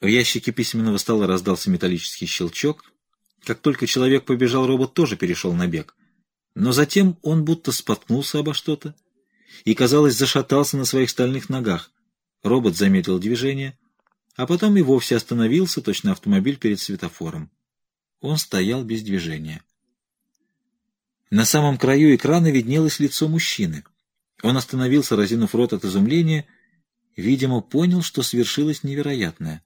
В ящике письменного стола раздался металлический щелчок. Как только человек побежал, робот тоже перешел на бег. Но затем он будто споткнулся обо что-то и, казалось, зашатался на своих стальных ногах. Робот заметил движение, а потом и вовсе остановился, точно автомобиль перед светофором. Он стоял без движения. На самом краю экрана виднелось лицо мужчины. Он остановился, разинув рот от изумления, видимо, понял, что свершилось невероятное.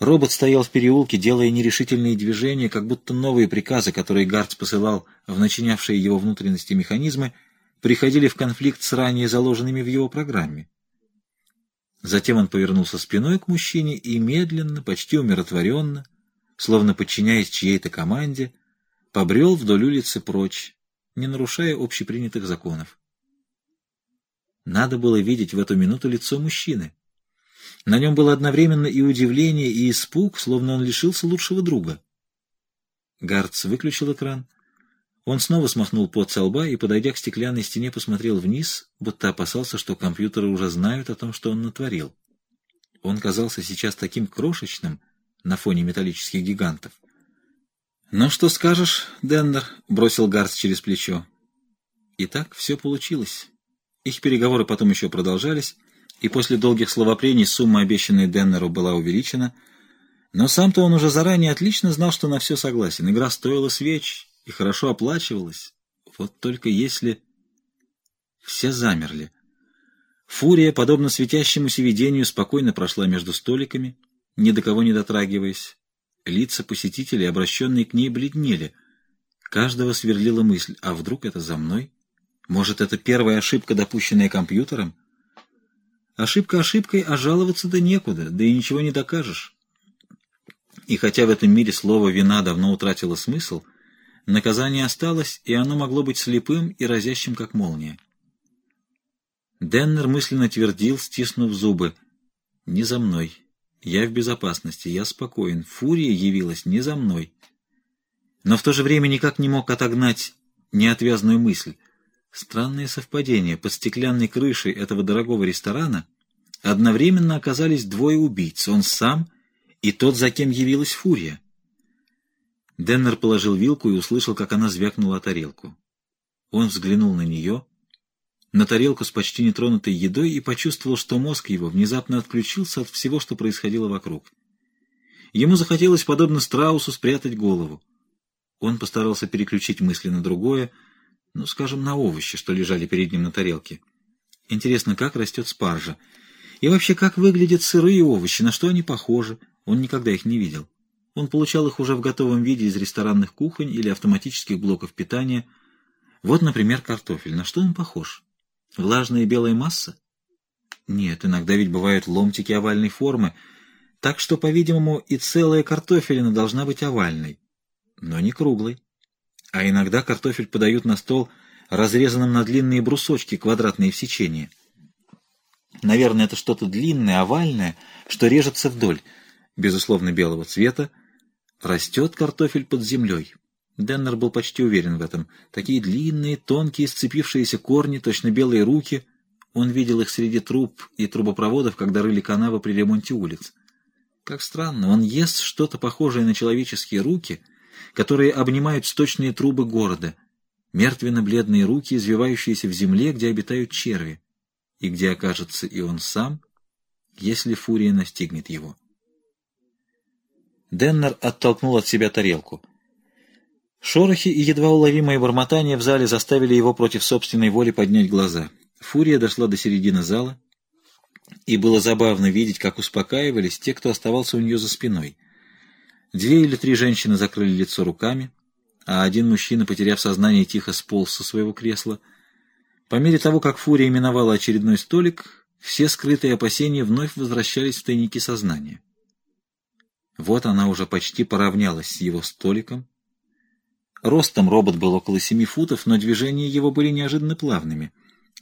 Робот стоял в переулке, делая нерешительные движения, как будто новые приказы, которые Гартс посылал в начинявшие его внутренности механизмы, приходили в конфликт с ранее заложенными в его программе. Затем он повернулся спиной к мужчине и медленно, почти умиротворенно, словно подчиняясь чьей-то команде, побрел вдоль улицы прочь, не нарушая общепринятых законов. Надо было видеть в эту минуту лицо мужчины. На нем было одновременно и удивление, и испуг, словно он лишился лучшего друга. Гардс выключил экран. Он снова смахнул пот со лба и, подойдя к стеклянной стене, посмотрел вниз, будто опасался, что компьютеры уже знают о том, что он натворил. Он казался сейчас таким крошечным на фоне металлических гигантов. «Ну, что скажешь, Деннер?» — бросил Гарс через плечо. И так все получилось. Их переговоры потом еще продолжались, и после долгих словопрений сумма, обещанная Деннеру, была увеличена. Но сам-то он уже заранее отлично знал, что на все согласен. Игра стоила свеч и хорошо оплачивалась. Вот только если... Все замерли. Фурия, подобно светящемуся видению, спокойно прошла между столиками, ни до кого не дотрагиваясь. Лица посетителей, обращенные к ней, бледнели. Каждого сверлила мысль, а вдруг это за мной? Может, это первая ошибка, допущенная компьютером? Ошибка ошибкой, а жаловаться да некуда, да и ничего не докажешь. И хотя в этом мире слово «вина» давно утратило смысл, наказание осталось, и оно могло быть слепым и разящим, как молния. Деннер мысленно твердил, стиснув зубы. «Не за мной. Я в безопасности, я спокоен. Фурия явилась не за мной. Но в то же время никак не мог отогнать неотвязную мысль. Странное совпадение. Под стеклянной крышей этого дорогого ресторана одновременно оказались двое убийц. Он сам и тот, за кем явилась Фурия. Деннер положил вилку и услышал, как она звякнула о тарелку. Он взглянул на нее — на тарелку с почти нетронутой едой и почувствовал, что мозг его внезапно отключился от всего, что происходило вокруг. Ему захотелось, подобно страусу, спрятать голову. Он постарался переключить мысли на другое, ну, скажем, на овощи, что лежали перед ним на тарелке. Интересно, как растет спаржа? И вообще, как выглядят сырые овощи, на что они похожи? Он никогда их не видел. Он получал их уже в готовом виде из ресторанных кухонь или автоматических блоков питания. Вот, например, картофель. На что он похож? Влажная белая масса? Нет, иногда ведь бывают ломтики овальной формы, так что, по-видимому, и целая картофелина должна быть овальной, но не круглой. А иногда картофель подают на стол разрезанным на длинные брусочки, квадратные в сечении. Наверное, это что-то длинное, овальное, что режется вдоль, безусловно, белого цвета. Растет картофель под землей. Деннер был почти уверен в этом. Такие длинные, тонкие, сцепившиеся корни, точно белые руки. Он видел их среди труб и трубопроводов, когда рыли канавы при ремонте улиц. Как странно, он ест что-то похожее на человеческие руки, которые обнимают сточные трубы города, мертвенно-бледные руки, извивающиеся в земле, где обитают черви, и где окажется и он сам, если фурия настигнет его. Деннер оттолкнул от себя тарелку — Шорохи и едва уловимое бормотание в зале заставили его против собственной воли поднять глаза. Фурия дошла до середины зала, и было забавно видеть, как успокаивались те, кто оставался у нее за спиной. Две или три женщины закрыли лицо руками, а один мужчина, потеряв сознание, тихо сполз со своего кресла. По мере того, как Фурия миновала очередной столик, все скрытые опасения вновь возвращались в тайники сознания. Вот она уже почти поравнялась с его столиком, Ростом робот был около семи футов, но движения его были неожиданно плавными,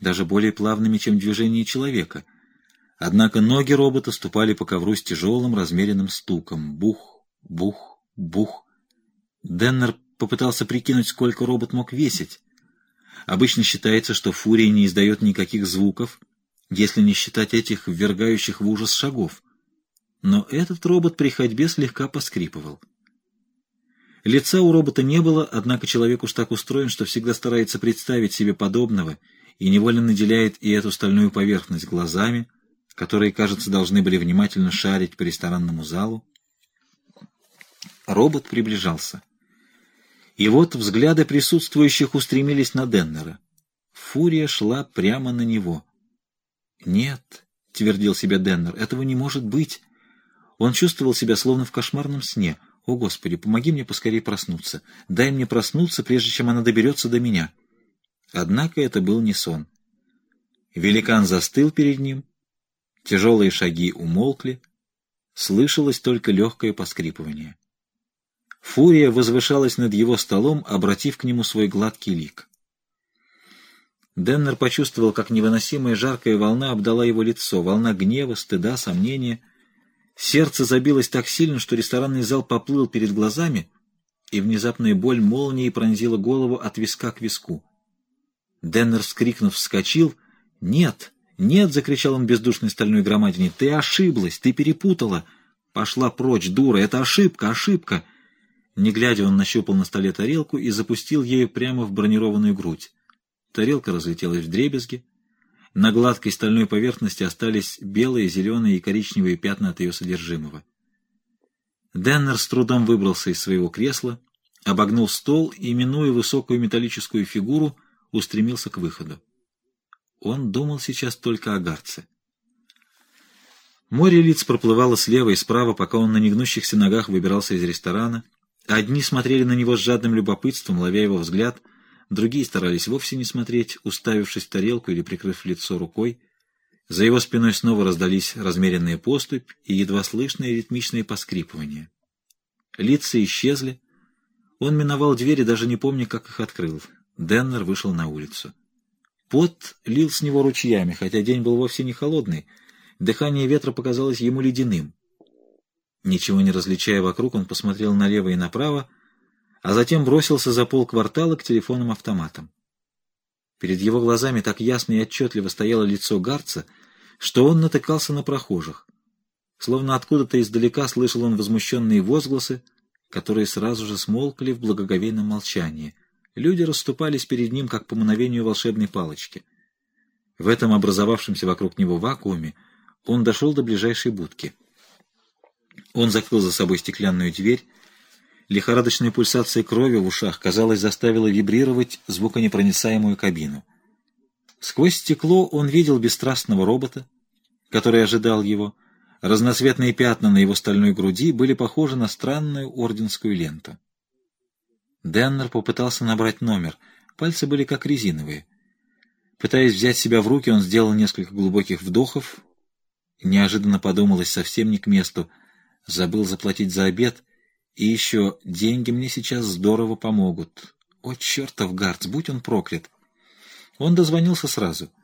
даже более плавными, чем движения человека. Однако ноги робота ступали по ковру с тяжелым, размеренным стуком. Бух, бух, бух. Деннер попытался прикинуть, сколько робот мог весить. Обычно считается, что фурия не издает никаких звуков, если не считать этих ввергающих в ужас шагов. но этот робот при ходьбе слегка поскрипывал. Лица у робота не было, однако человек уж так устроен, что всегда старается представить себе подобного и невольно наделяет и эту стальную поверхность глазами, которые, кажется, должны были внимательно шарить по ресторанному залу. Робот приближался. И вот взгляды присутствующих устремились на Деннера. Фурия шла прямо на него. «Нет», — твердил себе Деннер, — «этого не может быть». Он чувствовал себя словно в кошмарном сне — «О, Господи, помоги мне поскорее проснуться. Дай мне проснуться, прежде чем она доберется до меня». Однако это был не сон. Великан застыл перед ним, тяжелые шаги умолкли, слышалось только легкое поскрипывание. Фурия возвышалась над его столом, обратив к нему свой гладкий лик. Деннер почувствовал, как невыносимая жаркая волна обдала его лицо, волна гнева, стыда, сомнения — Сердце забилось так сильно, что ресторанный зал поплыл перед глазами, и внезапная боль молнией пронзила голову от виска к виску. Деннер, вскрикнув, вскочил. «Нет! Нет!» — закричал он бездушной стальной громадине. «Ты ошиблась! Ты перепутала! Пошла прочь, дура! Это ошибка! Ошибка!» Не глядя, он нащупал на столе тарелку и запустил ею прямо в бронированную грудь. Тарелка разлетелась в дребезги. На гладкой стальной поверхности остались белые, зеленые и коричневые пятна от ее содержимого. Деннер с трудом выбрался из своего кресла, обогнул стол и, минуя высокую металлическую фигуру, устремился к выходу. Он думал сейчас только о Гарце. Море лиц проплывало слева и справа, пока он на негнущихся ногах выбирался из ресторана. Одни смотрели на него с жадным любопытством, ловя его взгляд — Другие старались вовсе не смотреть, уставившись в тарелку или прикрыв лицо рукой. За его спиной снова раздались размеренные поступь и едва слышные ритмичные поскрипывания. Лица исчезли. Он миновал двери, даже не помня, как их открыл. Деннер вышел на улицу. Пот лил с него ручьями, хотя день был вовсе не холодный. Дыхание ветра показалось ему ледяным. Ничего не различая вокруг, он посмотрел налево и направо, а затем бросился за полквартала к телефонам-автоматам. Перед его глазами так ясно и отчетливо стояло лицо Гарца, что он натыкался на прохожих. Словно откуда-то издалека слышал он возмущенные возгласы, которые сразу же смолкли в благоговейном молчании. Люди расступались перед ним, как по мановению волшебной палочки. В этом образовавшемся вокруг него вакууме он дошел до ближайшей будки. Он закрыл за собой стеклянную дверь, Лихорадочная пульсация крови в ушах, казалось, заставила вибрировать звуконепроницаемую кабину. Сквозь стекло он видел бесстрастного робота, который ожидал его. Разноцветные пятна на его стальной груди были похожи на странную орденскую ленту. Деннер попытался набрать номер. Пальцы были как резиновые. Пытаясь взять себя в руки, он сделал несколько глубоких вдохов. Неожиданно подумалось совсем не к месту. Забыл заплатить за обед — и еще деньги мне сейчас здорово помогут. О, чертов Гарц, будь он проклят! Он дозвонился сразу —